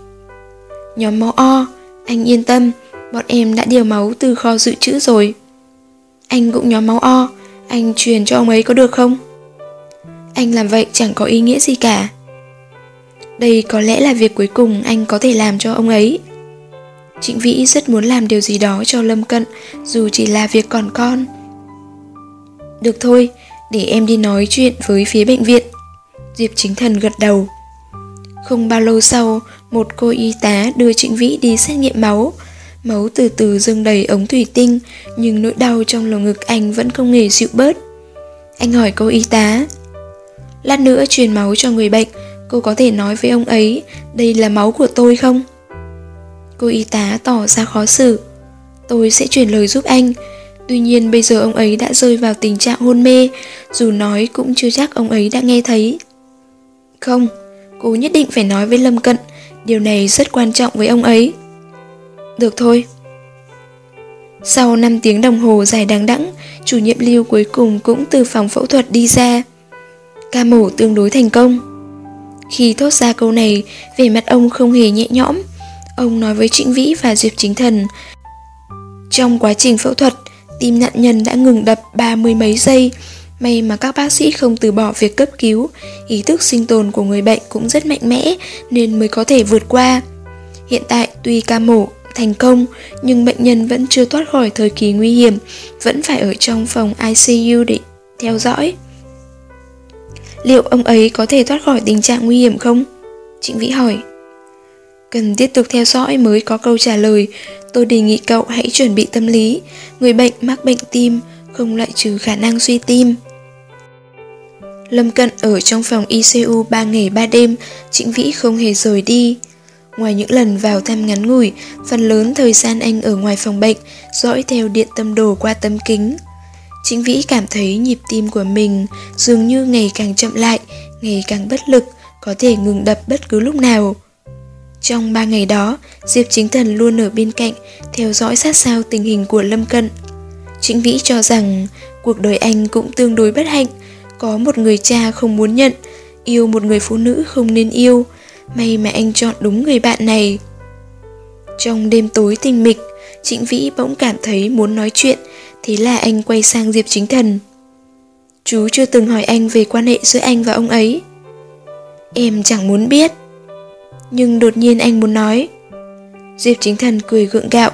Nhóm máu O, anh yên tâm, bọn em đã điều máu từ kho dự trữ rồi. Anh cũng nhóm máu O, anh truyền cho ông ấy có được không? Anh làm vậy chẳng có ý nghĩa gì cả. Đây có lẽ là việc cuối cùng anh có thể làm cho ông ấy. Trịnh Vĩ rất muốn làm điều gì đó cho Lâm Cận, dù chỉ là việc còn con. Được thôi, để em đi nói chuyện với phía bệnh viện. Diệp Chính Thần gật đầu. Không bao lâu sau, một cô y tá đưa Trịnh Vĩ đi xét nghiệm máu. Máu từ từ dâng đầy ống thủy tinh, nhưng nỗi đau trong lồng ngực anh vẫn không hề dịu bớt. Anh hỏi cô y tá. Lát nữa truyền máu cho người bệnh, cô có thể nói với ông ấy đây là máu của tôi không? Cô y tá tỏ ra khó xử. Tôi sẽ chuyển lời giúp anh, Tuy nhiên bây giờ ông ấy đã rơi vào tình trạng hôn mê, dù nói cũng chưa chắc ông ấy đã nghe thấy. Không, cô nhất định phải nói với Lâm Cận, điều này rất quan trọng với ông ấy. Được thôi. Sau 5 tiếng đồng hồ dài đằng đẵng, chủ nhiệm lưu cuối cùng cũng từ phòng phẫu thuật đi ra. Ca mổ tương đối thành công. Khi thốt ra câu này, vẻ mặt ông không hề nhẹ nhõm. Ông nói với Trịnh Vĩ và Diệp Chính Thần. Trong quá trình phẫu thuật, tim nạn nhân đã ngừng đập ba mươi mấy giây. May mà các bác sĩ không từ bỏ việc cấp cứu, ý thức sinh tồn của người bệnh cũng rất mạnh mẽ nên mới có thể vượt qua. Hiện tại tuy ca mổ thành công nhưng bệnh nhân vẫn chưa thoát khỏi thời kỳ nguy hiểm, vẫn phải ở trong phòng ICU để theo dõi. Liệu ông ấy có thể thoát khỏi tình trạng nguy hiểm không? Trịnh Vĩ hỏi. Cần tiếp tục theo dõi mới có câu trả lời, tôi đề nghị cậu hãy chuẩn bị tâm lý. Người bệnh mắc bệnh tim, không loại trừ khả năng suy tim. Lâm Cận ở trong phòng ICU 3 ngày 3 đêm, Trịnh Vĩ không hề rời đi. Ngoài những lần vào thăm ngắn ngủi, phần lớn thời gian anh ở ngoài phòng bệnh, dõi theo điện tâm đồ qua tấm kính. Trịnh Vĩ cảm thấy nhịp tim của mình dường như ngày càng chậm lại, ngày càng bất lực, có thể ngừng đập bất cứ lúc nào. Trong ba ngày đó, Diệp Chính Thần luôn ở bên cạnh, theo dõi sát sao tình hình của Lâm Cận. Trịnh Vĩ cho rằng cuộc đời anh cũng tương đối bất hạnh, có một người cha không muốn nhận, yêu một người phụ nữ không nên yêu, May mà anh chọn đúng người bạn này. Trong đêm tối tinh mịch Trịnh Vĩ bỗng cảm thấy muốn nói chuyện Thế là anh quay sang Diệp Chính Thần. Chú chưa từng hỏi anh về quan hệ giữa anh và ông ấy. Em chẳng muốn biết. Nhưng đột nhiên anh muốn nói. Diệp Chính Thần cười gượng gạo.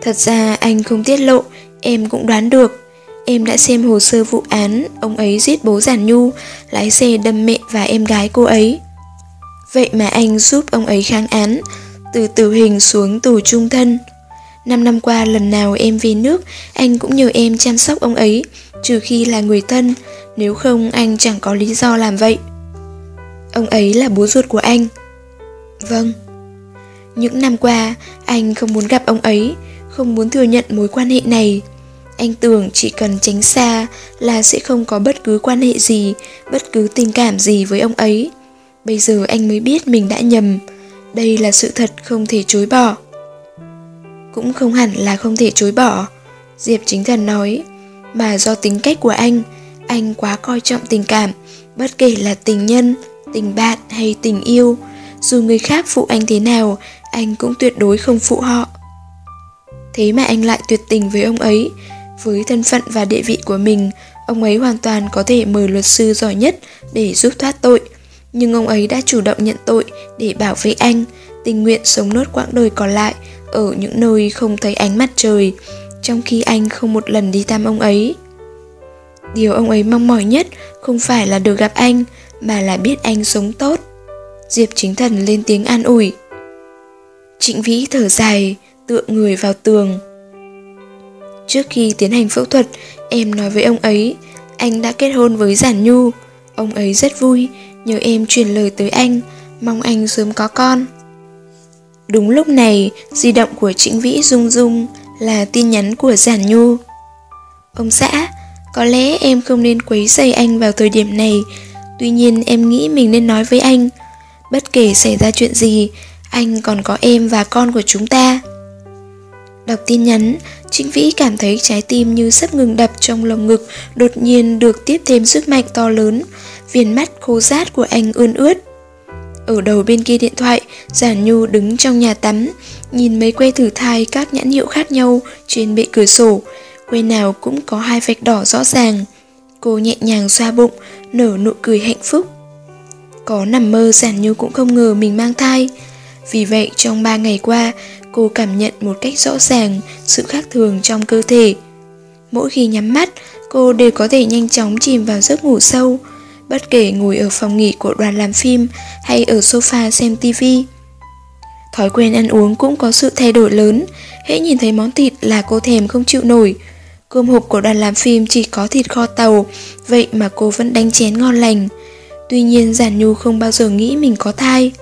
Thật ra anh không tiết lộ, Em cũng đoán được. Em đã xem hồ sơ vụ án, Ông ấy giết bố Giản Nhu, Lái xe đâm mẹ và em gái cô ấy. Vậy mà anh giúp ông ấy kháng án, Từ tử hình xuống tù trung thân. Năm năm qua lần nào em về nước, Anh cũng nhờ em chăm sóc ông ấy, Trừ khi là người thân. Nếu không, anh chẳng có lý do làm vậy. Ông ấy là bố ruột của anh. Vâng. Những năm qua Anh không muốn gặp ông ấy Không muốn thừa nhận mối quan hệ này. Anh tưởng chỉ cần tránh xa Là sẽ không có bất cứ quan hệ gì Bất cứ tình cảm gì với ông ấy. Bây giờ anh mới biết mình đã nhầm. Đây là sự thật không thể chối bỏ. Cũng không hẳn là không thể chối bỏ Diệp chính thần nói. Mà do tính cách của anh Anh quá coi trọng tình cảm Bất kể là tình nhân, tình bạn hay tình yêu. Dù người khác phụ anh thế nào Anh cũng tuyệt đối không phụ họ Thế mà anh lại tuyệt tình với ông ấy Với thân phận và địa vị của mình Ông ấy hoàn toàn có thể mời luật sư giỏi nhất Để giúp thoát tội nhưng ông ấy đã chủ động nhận tội để bảo vệ anh, tình nguyện sống nốt quãng đời còn lại ở những nơi không thấy ánh mặt trời, trong khi anh không một lần đi thăm ông ấy. Điều ông ấy mong mỏi nhất không phải là được gặp anh, mà là biết anh sống tốt. Diệp chính thần lên tiếng an ủi. Trịnh Vĩ thở dài, tựa người vào tường. Trước khi tiến hành phẫu thuật, em nói với ông ấy, anh đã kết hôn với Giản Nhu. Ông ấy rất vui nhờ em truyền lời tới anh, mong anh sớm có con. Đúng lúc này, di động của Trịnh Vĩ rung rung là tin nhắn của Giản Nhu. Ông xã, có lẽ em không nên quấy rầy anh vào thời điểm này, tuy nhiên em nghĩ mình nên nói với anh. Bất kể xảy ra chuyện gì, anh còn có em và con của chúng ta. Đọc tin nhắn, Trịnh Vĩ cảm thấy trái tim như sắp ngừng đập trong lồng ngực, đột nhiên được tiếp thêm sức mạnh to lớn, Viền mắt khô rát của anh ươn ướt. Ở đầu bên kia điện thoại, Giản Nhu đứng trong nhà tắm, nhìn mấy que thử thai các nhãn hiệu khác nhau trên bệ cửa sổ, que nào cũng có hai vạch đỏ rõ ràng. Cô nhẹ nhàng xoa bụng, nở nụ cười hạnh phúc. Có nằm mơ Giản Như cũng không ngờ mình mang thai. Vì vậy trong ba ngày qua, cô cảm nhận một cách rõ ràng sự khác thường trong cơ thể. Mỗi khi nhắm mắt, cô đều có thể nhanh chóng chìm vào giấc ngủ sâu, bất kể ngồi ở phòng nghỉ của đoàn làm phim hay ở sofa xem tivi. Thói quen ăn uống cũng có sự thay đổi lớn, hễ nhìn thấy món thịt là cô thèm không chịu nổi. Cơm hộp của đoàn làm phim chỉ có thịt kho tàu, vậy mà cô vẫn đánh chén ngon lành. Tuy nhiên Giản Nhu không bao giờ nghĩ mình có thai.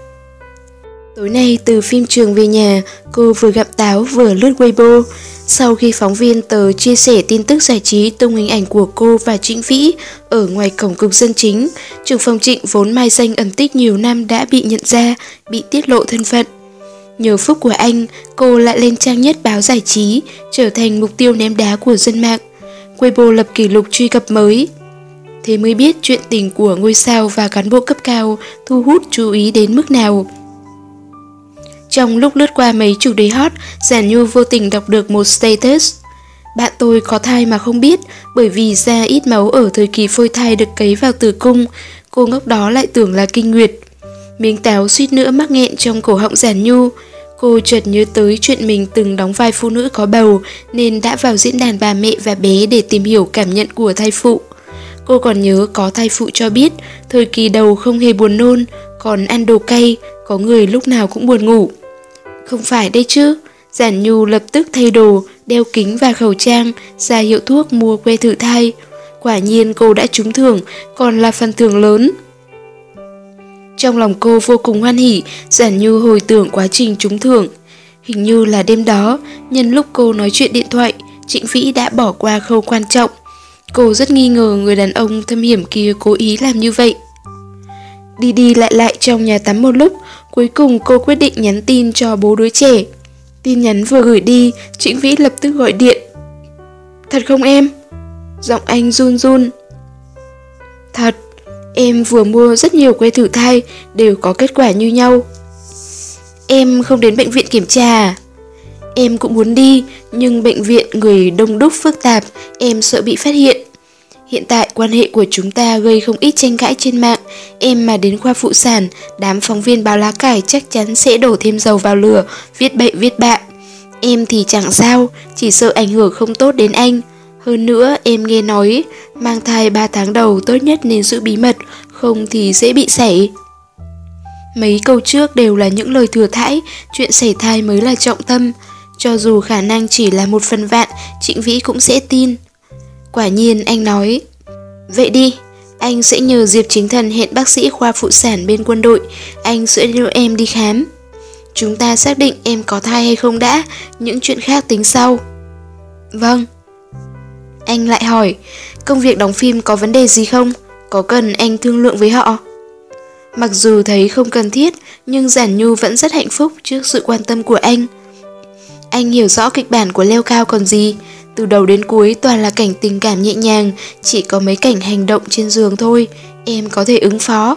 Tối nay từ phim trường về nhà, cô vừa gặp Táo vừa lướt Weibo. Sau khi phóng viên tờ chia sẻ tin tức giải trí tung hình ảnh của cô và Trịnh Vĩ ở ngoài cổng cục dân chính, trưởng phòng Trịnh vốn mai danh ẩn tích nhiều năm đã bị nhận ra, bị tiết lộ thân phận. Nhờ phúc của anh, cô lại lên trang nhất báo giải trí, trở thành mục tiêu ném đá của dân mạng. Weibo lập kỷ lục truy cập mới. Thế mới biết chuyện tình của ngôi sao và cán bộ cấp cao thu hút chú ý đến mức nào. Trong lúc lướt qua mấy chủ đề hot, Giản Nhu vô tình đọc được một status. Bạn tôi có thai mà không biết, bởi vì da ít máu ở thời kỳ phôi thai được cấy vào tử cung, cô ngốc đó lại tưởng là kinh nguyệt. Miếng táo suýt nữa mắc nghẹn trong cổ họng Giản Nhu. Cô chợt nhớ tới chuyện mình từng đóng vai phụ nữ có bầu nên đã vào diễn đàn bà mẹ và bé để tìm hiểu cảm nhận của thai phụ. Cô còn nhớ có thai phụ cho biết thời kỳ đầu không hề buồn nôn, còn ăn đồ cay, có người lúc nào cũng buồn ngủ. Không phải đây chứ, Giản Nhu lập tức thay đồ, đeo kính và khẩu trang, ra hiệu thuốc mua que thử thai. Quả nhiên cô đã trúng thưởng, còn là phần thưởng lớn. Trong lòng cô vô cùng hoan hỉ, Giản Nhu hồi tưởng quá trình trúng thưởng. Hình như là đêm đó, nhân lúc cô nói chuyện điện thoại, Trịnh Vĩ đã bỏ qua khâu quan trọng. Cô rất nghi ngờ người đàn ông thâm hiểm kia cố ý làm như vậy. Đi đi lại lại trong nhà tắm một lúc, cuối cùng cô quyết định nhắn tin cho bố đứa trẻ. Tin nhắn vừa gửi đi, Trịnh Vĩ lập tức gọi điện. Thật không em? Giọng anh run run. Thật, Em vừa mua rất nhiều que thử thai, đều có kết quả như nhau. Em không đến bệnh viện kiểm tra à? Em cũng muốn đi, nhưng bệnh viện người đông đúc phức tạp, em sợ bị phát hiện. Hiện tại quan hệ của chúng ta gây không ít tranh cãi trên mạng, em mà đến khoa phụ sản, đám phóng viên báo lá cải chắc chắn sẽ đổ thêm dầu vào lửa, viết bậy viết bạ. Em thì chẳng sao, chỉ sợ ảnh hưởng không tốt đến anh. Hơn nữa, em nghe nói, mang thai 3 tháng đầu tốt nhất nên giữ bí mật, không thì dễ bị sảy. Mấy câu trước đều là những lời thừa thãi, chuyện sảy thai mới là trọng tâm. Cho dù khả năng chỉ là một phần vạn, Trịnh Vĩ cũng sẽ tin. Quả nhiên anh nói, vậy đi, anh sẽ nhờ Diệp Chính Thần hẹn bác sĩ khoa phụ sản bên quân đội, anh sẽ đưa em đi khám. Chúng ta xác định em có thai hay không đã, những chuyện khác tính sau. Vâng. Anh lại hỏi, công việc đóng phim có vấn đề gì không? Có cần anh thương lượng với họ? Mặc dù thấy không cần thiết, nhưng Giản Nhu vẫn rất hạnh phúc trước sự quan tâm của anh. Anh hiểu rõ kịch bản của Leo Cao còn gì, từ đầu đến cuối toàn là cảnh tình cảm nhẹ nhàng, chỉ có mấy cảnh hành động trên giường thôi, em có thể ứng phó.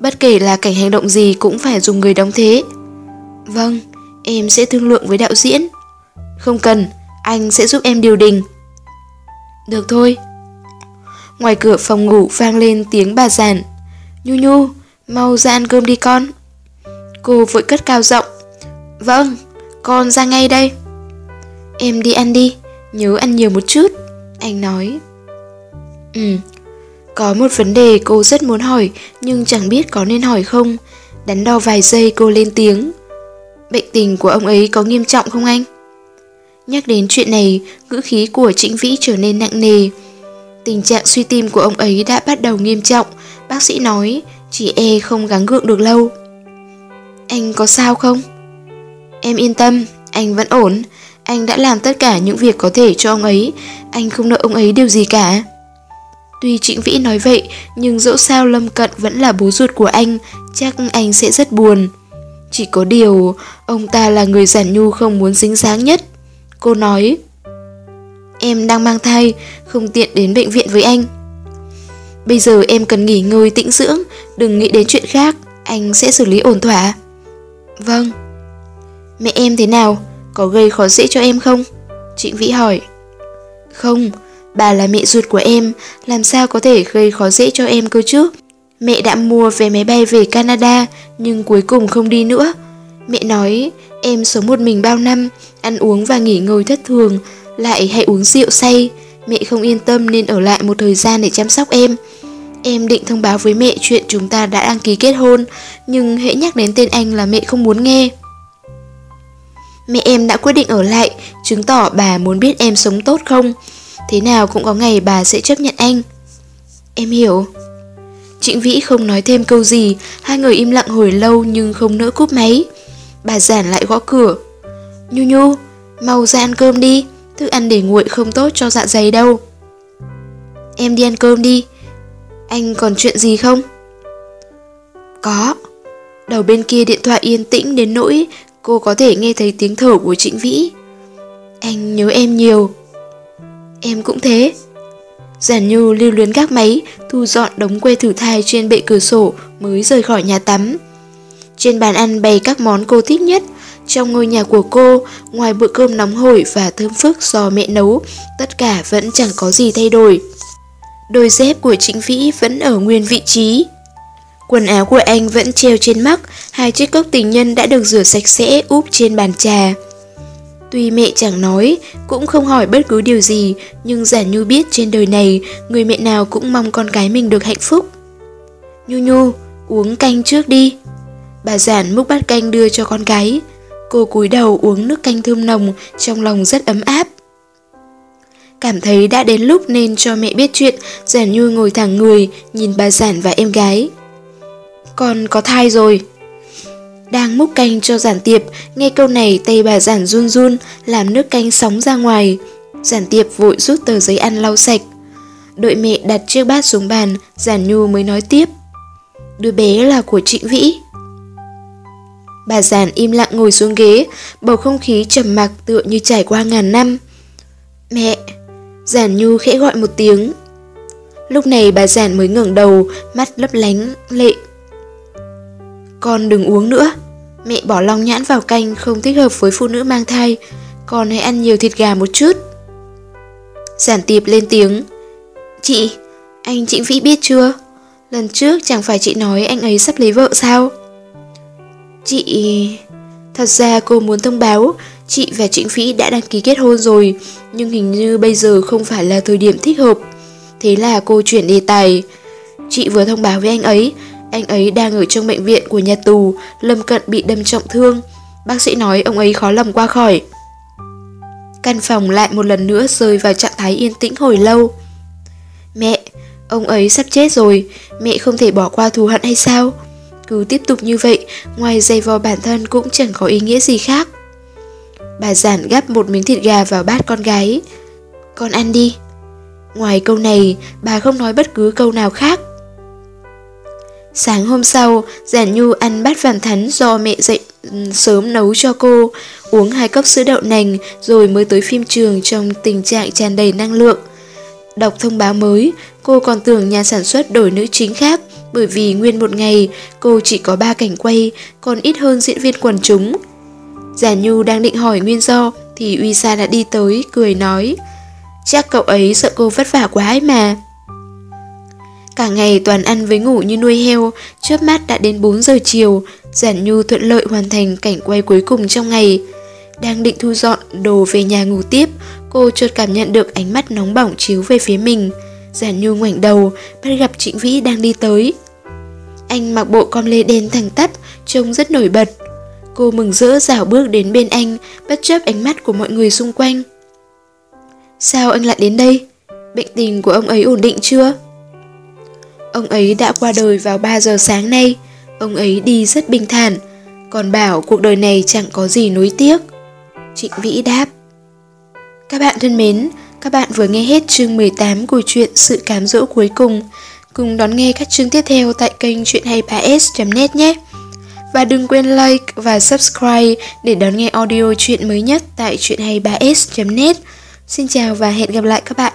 Bất kể là cảnh hành động gì cũng phải dùng người đóng thế. Vâng, em sẽ thương lượng với đạo diễn. Không cần, anh sẽ giúp em điều đình. Được thôi. Ngoài cửa phòng ngủ vang lên tiếng bà giản. Nhu Nhu, mau ra ăn cơm đi con. Cô vội cất cao giọng. Vâng, con ra ngay đây. Em đi ăn đi, nhớ ăn nhiều một chút, anh nói. Ừ, có một vấn đề cô rất muốn hỏi nhưng chẳng biết có nên hỏi không. Đắn đo vài giây cô lên tiếng. Bệnh tình của ông ấy có nghiêm trọng không anh? Nhắc đến chuyện này, ngữ khí của Trịnh Vĩ trở nên nặng nề. Tình trạng suy tim của ông ấy đã bắt đầu nghiêm trọng, bác sĩ nói chỉ e không gắng gượng được lâu. Anh có sao không? Em yên tâm, anh vẫn ổn, anh đã làm tất cả những việc có thể cho ông ấy, anh không nợ ông ấy điều gì cả. Tuy Trịnh Vĩ nói vậy, nhưng dẫu sao Lâm Cận vẫn là bố ruột của anh, chắc anh sẽ rất buồn. Chỉ có điều, ông ta là người giản nhu không muốn dính dáng nhất. Cô nói, em đang mang thai, không tiện đến bệnh viện với anh. Bây giờ em cần nghỉ ngơi tĩnh dưỡng, đừng nghĩ đến chuyện khác, anh sẽ xử lý ổn thỏa. Vâng. Mẹ em thế nào? Có gây khó dễ cho em không? Trịnh Vĩ hỏi. Không, bà là mẹ ruột của em, làm sao có thể gây khó dễ cho em cơ chứ? Mẹ đã mua vé máy bay về Canada, nhưng cuối cùng không đi nữa. Mẹ nói, em sống một mình bao năm, ăn uống và nghỉ ngơi thất thường, lại hay uống rượu say. Mẹ không yên tâm nên ở lại một thời gian để chăm sóc em. Em định thông báo với mẹ chuyện chúng ta đã đăng ký kết hôn, nhưng hãy nhắc đến tên anh là mẹ không muốn nghe. Mẹ em đã quyết định ở lại, chứng tỏ bà muốn biết em sống tốt không. Thế nào cũng có ngày bà sẽ chấp nhận anh. Em hiểu. Trịnh Vĩ không nói thêm câu gì, hai người im lặng hồi lâu nhưng không nỡ cúp máy. Bà giản lại gõ cửa. Nhu Nhu, mau ra ăn cơm đi, thức ăn để nguội không tốt cho dạ dày đâu. Em đi ăn cơm đi. Anh còn chuyện gì không? Có. Đầu bên kia điện thoại yên tĩnh đến nỗi cô có thể nghe thấy tiếng thở của Trịnh Vĩ. Anh nhớ em nhiều. Em cũng thế. Giản Nhu lưu luyến gác máy, thu dọn đống que thử thai trên bệ cửa sổ mới rời khỏi nhà tắm. Trên bàn ăn bày các món cô thích nhất. Trong ngôi nhà của cô, ngoài bữa cơm nóng hổi và thơm phức do mẹ nấu, tất cả vẫn chẳng có gì thay đổi. Đôi dép của Trịnh Vĩ vẫn ở nguyên vị trí. Quần áo của anh vẫn treo trên mắt, hai chiếc cốc tình nhân đã được rửa sạch sẽ úp trên bàn trà. Tuy mẹ chẳng nói, cũng không hỏi bất cứ điều gì, nhưng giả Nhu biết trên đời này, người mẹ nào cũng mong con cái mình được hạnh phúc. Nhu Nhu, uống canh trước đi. Bà Giản múc bát canh đưa cho con gái. Cô cúi đầu uống nước canh thơm nồng, trong lòng rất ấm áp. Cảm thấy đã đến lúc nên cho mẹ biết chuyện, Giản Nhu ngồi thẳng người, nhìn bà Giản và em gái. Con có thai rồi. Đang múc canh cho giản tiệp, nghe câu này tay bà giản run run, làm nước canh sóng ra ngoài. Giản tiệp vội rút tờ giấy ăn lau sạch. Đợi mẹ đặt chiếc bát xuống bàn, giản nhu mới nói tiếp. Đứa bé là của Trịnh Vĩ. Bà giản im lặng ngồi xuống ghế, bầu không khí trầm mặc tựa như trải qua ngàn năm. Mẹ! Giản nhu khẽ gọi một tiếng. Lúc này bà giản mới ngẩng đầu, mắt lấp lánh, lệ. Con đừng uống nữa. Mẹ bỏ long nhãn vào canh không thích hợp với phụ nữ mang thai. Con hãy ăn nhiều thịt gà một chút. Giản tiệp lên tiếng. Chị, anh Trịnh Vĩ biết chưa? Lần trước chẳng phải chị nói anh ấy sắp lấy vợ sao? Chị... Thật ra cô muốn thông báo chị và Trịnh Vĩ đã đăng ký kết hôn rồi, nhưng hình như bây giờ không phải là thời điểm thích hợp. Thế là cô chuyển đề tài. Chị vừa thông báo với anh ấy, anh ấy đang ở trong bệnh viện của nhà tù, lâm cận bị đâm trọng thương. Bác sĩ nói ông ấy khó lòng qua khỏi. Căn phòng lại một lần nữa rơi vào trạng thái yên tĩnh hồi lâu. Mẹ, ông ấy sắp chết rồi, mẹ không thể bỏ qua thù hận hay sao? Cứ tiếp tục như vậy, ngoài dây vò bản thân cũng chẳng có ý nghĩa gì khác. Bà giản gắp một miếng thịt gà vào bát con gái. Con ăn đi. Ngoài câu này, bà không nói bất cứ câu nào khác. Sáng hôm sau, Giản Nhu ăn bát vàng thắn do mẹ dậy ừ, sớm nấu cho cô, uống hai cốc sữa đậu nành rồi mới tới phim trường trong tình trạng tràn đầy năng lượng. Đọc thông báo mới, cô còn tưởng nhà sản xuất đổi nữ chính khác bởi vì nguyên một ngày cô chỉ có 3 cảnh quay, còn ít hơn diễn viên quần chúng. Giản Nhu đang định hỏi nguyên do thì Uy Sa đã đi tới, cười nói Chắc cậu ấy sợ cô vất vả quá ấy mà. Cả ngày toàn ăn với ngủ như nuôi heo, chớp mắt đã đến 4 giờ chiều, Giản Nhu thuận lợi hoàn thành cảnh quay cuối cùng trong ngày. Đang định thu dọn đồ về nhà ngủ tiếp, cô chợt cảm nhận được ánh mắt nóng bỏng chiếu về phía mình. Giản Nhu ngoảnh đầu, bắt gặp Trịnh Vĩ đang đi tới. Anh mặc bộ com lê đen thẳng tắp, trông rất nổi bật. Cô mừng rỡ dảo bước đến bên anh, bất chấp ánh mắt của mọi người xung quanh. Sao anh lại đến đây? Bệnh tình của ông ấy ổn định chưa? Ông ấy đã qua đời vào 3 giờ sáng nay. Ông ấy đi rất bình thản, còn bảo cuộc đời này chẳng có gì nối tiếc. Trịnh Vĩ đáp. Các bạn thân mến, các bạn vừa nghe hết chương 18 của truyện Sự cám dỗ cuối cùng. Cùng đón nghe các chương tiếp theo tại kênh truyện 23s.net nhé. Và đừng quên like và subscribe để đón nghe audio chuyện mới nhất tại truyện 23s.net. Xin chào và hẹn gặp lại các bạn.